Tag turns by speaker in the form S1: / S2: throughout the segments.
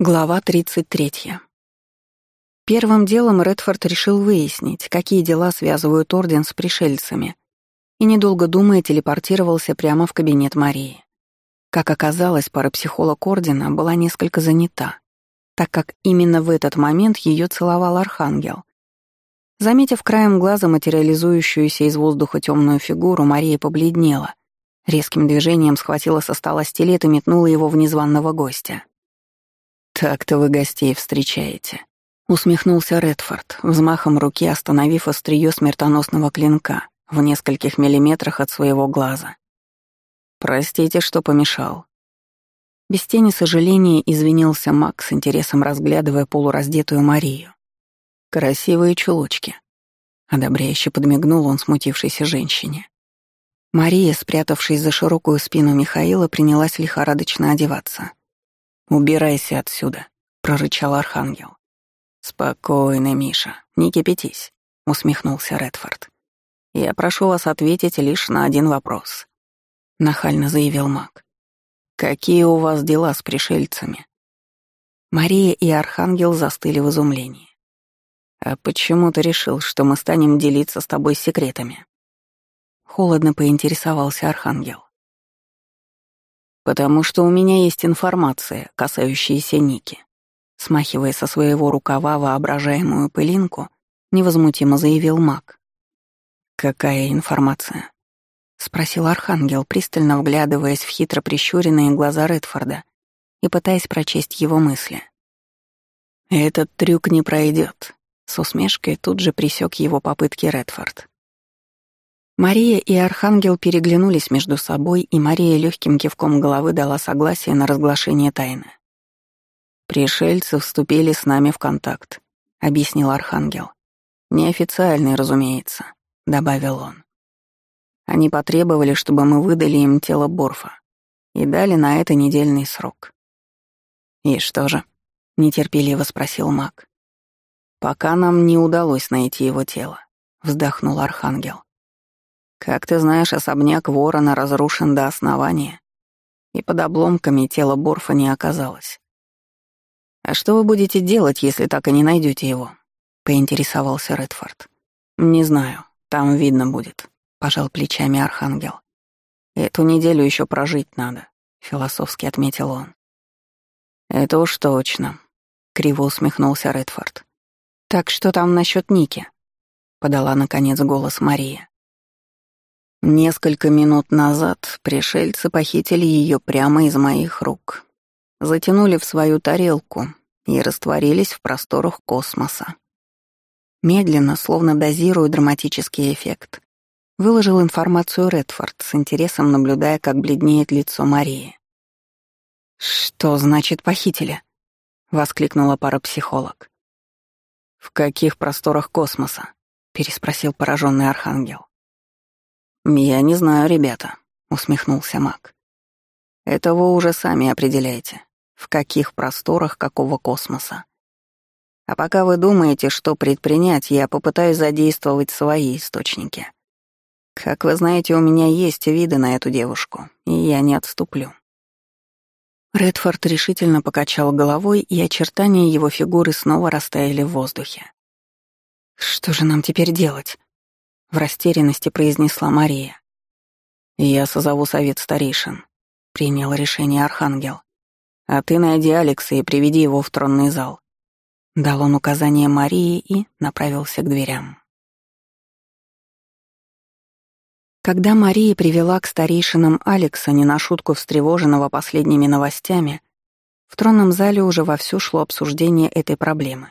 S1: Глава 33. Первым делом Редфорд решил выяснить, какие дела связывают Орден с пришельцами, и, недолго думая, телепортировался прямо в кабинет Марии. Как оказалось, парапсихолог Ордена была несколько занята, так как именно в этот момент ее целовал Архангел. Заметив краем глаза материализующуюся из воздуха темную фигуру, Мария побледнела, резким движением схватила со стола стилет и метнула его в незваного гостя. «Так-то вы гостей встречаете», — усмехнулся Редфорд, взмахом руки остановив острие смертоносного клинка в нескольких миллиметрах от своего глаза. «Простите, что помешал». Без тени сожаления извинился Макс, с интересом разглядывая полураздетую Марию. «Красивые чулочки». Одобряюще подмигнул он смутившейся женщине. Мария, спрятавшись за широкую спину Михаила, принялась лихорадочно одеваться — «Убирайся отсюда», — прорычал Архангел. «Спокойно, Миша, не кипятись», — усмехнулся Редфорд. «Я прошу вас ответить лишь на один вопрос», — нахально заявил маг. «Какие у вас дела с пришельцами?» Мария и Архангел застыли в изумлении. «А почему ты решил, что мы станем делиться с тобой секретами?» Холодно поинтересовался Архангел. «Потому что у меня есть информация, касающаяся Ники». Смахивая со своего рукава воображаемую пылинку, невозмутимо заявил маг. «Какая информация?» — спросил Архангел, пристально вглядываясь в хитро прищуренные глаза Редфорда и пытаясь прочесть его мысли. «Этот трюк не пройдет», — с усмешкой тут же присек его попытки Редфорд. Мария и Архангел переглянулись между собой, и Мария легким кивком головы дала согласие на разглашение тайны. «Пришельцы вступили с нами в контакт», — объяснил Архангел. «Неофициальный, разумеется», — добавил он. «Они потребовали, чтобы мы выдали им тело Борфа и дали на это недельный срок». «И что же?» — нетерпеливо спросил маг. «Пока нам не удалось найти его тело», — вздохнул Архангел. Как ты знаешь, особняк ворона разрушен до основания, и под обломками тело Борфа не оказалось. «А что вы будете делать, если так и не найдете его?» — поинтересовался Редфорд. «Не знаю, там видно будет», — пожал плечами Архангел. «Эту неделю еще прожить надо», — философски отметил он. «Это уж точно», — криво усмехнулся Редфорд. «Так что там насчет Ники?» — подала, наконец, голос Мария. Несколько минут назад пришельцы похитили ее прямо из моих рук, затянули в свою тарелку и растворились в просторах космоса. Медленно, словно дозируя драматический эффект, выложил информацию Редфорд, с интересом наблюдая, как бледнеет лицо Марии. «Что значит похитили?» — воскликнула парапсихолог. «В каких просторах космоса?» — переспросил пораженный архангел. «Я не знаю, ребята», — усмехнулся маг. «Это вы уже сами определяете, в каких просторах какого космоса. А пока вы думаете, что предпринять, я попытаюсь задействовать свои источники. Как вы знаете, у меня есть виды на эту девушку, и я не отступлю». Редфорд решительно покачал головой, и очертания его фигуры снова растаяли в воздухе. «Что же нам теперь делать?» В растерянности произнесла Мария. «Я созову совет старейшин», — принял решение Архангел. «А ты найди Алекса и приведи его в тронный зал». Дал он указание Марии и направился к дверям. Когда Мария привела к старейшинам Алекса, не на шутку встревоженного последними новостями, в тронном зале уже вовсю шло обсуждение этой проблемы.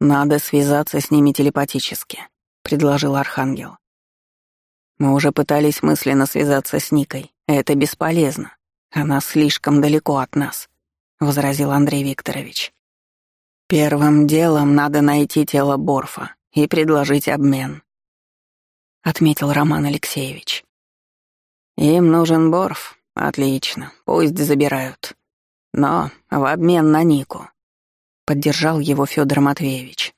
S1: «Надо связаться с ними телепатически», предложил Архангел. Мы уже пытались мысленно связаться с Никой. Это бесполезно. Она слишком далеко от нас, возразил Андрей Викторович. Первым делом надо найти тело Борфа и предложить обмен, отметил Роман Алексеевич. Им нужен Борф. Отлично, пусть забирают. Но в обмен на Нику, поддержал его Федор Матвеевич.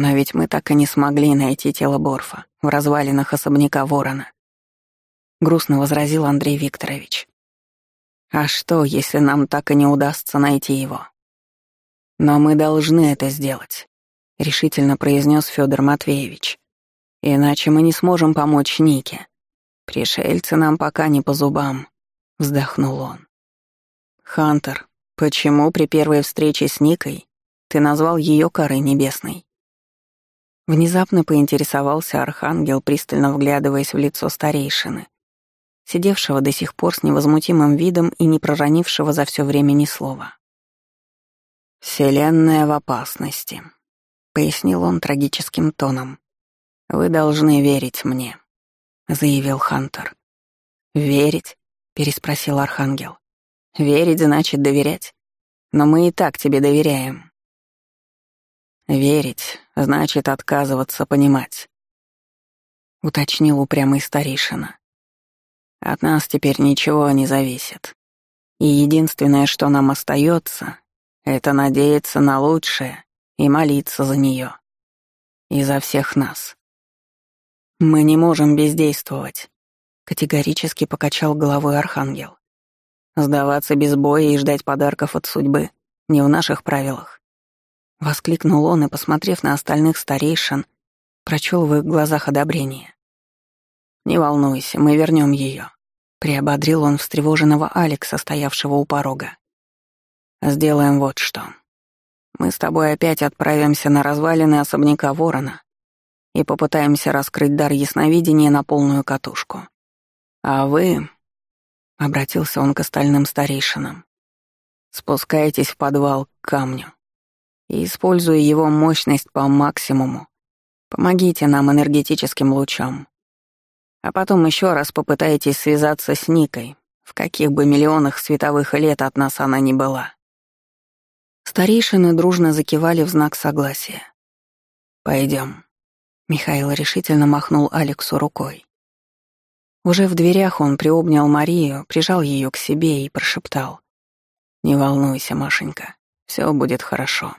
S1: Но ведь мы так и не смогли найти тело Борфа в развалинах особняка Ворона. Грустно возразил Андрей Викторович. А что, если нам так и не удастся найти его? Но мы должны это сделать, решительно произнес Федор Матвеевич. Иначе мы не сможем помочь Нике. Пришельцы нам пока не по зубам, вздохнул он. Хантер, почему при первой встрече с Никой ты назвал ее корой небесной? Внезапно поинтересовался архангел, пристально вглядываясь в лицо старейшины, сидевшего до сих пор с невозмутимым видом и не проронившего за все время ни слова. «Вселенная в опасности», — пояснил он трагическим тоном. «Вы должны верить мне», — заявил Хантер. «Верить?» — переспросил Архангел. «Верить значит доверять. Но мы и так тебе доверяем». «Верить значит отказываться понимать», — уточнил упрямый старейшина. От нас теперь ничего не зависит. И единственное, что нам остается, это надеяться на лучшее и молиться за нее. И за всех нас. Мы не можем бездействовать, категорически покачал головой архангел. Сдаваться без боя и ждать подарков от судьбы не в наших правилах. Воскликнул он и, посмотрев на остальных старейшин, прочел в их глазах одобрение. «Не волнуйся, мы вернем ее», — приободрил он встревоженного Алекса, стоявшего у порога. «Сделаем вот что. Мы с тобой опять отправимся на развалины особняка Ворона и попытаемся раскрыть дар ясновидения на полную катушку. А вы...» — обратился он к остальным старейшинам. «Спускайтесь в подвал к камню и, используя его мощность по максимуму, помогите нам энергетическим лучам, а потом еще раз попытаетесь связаться с Никой, в каких бы миллионах световых лет от нас она ни была. Старейшины дружно закивали в знак согласия. Пойдем. Михаил решительно махнул Алексу рукой. Уже в дверях он приобнял Марию, прижал ее к себе и прошептал. «Не волнуйся, Машенька, все будет хорошо».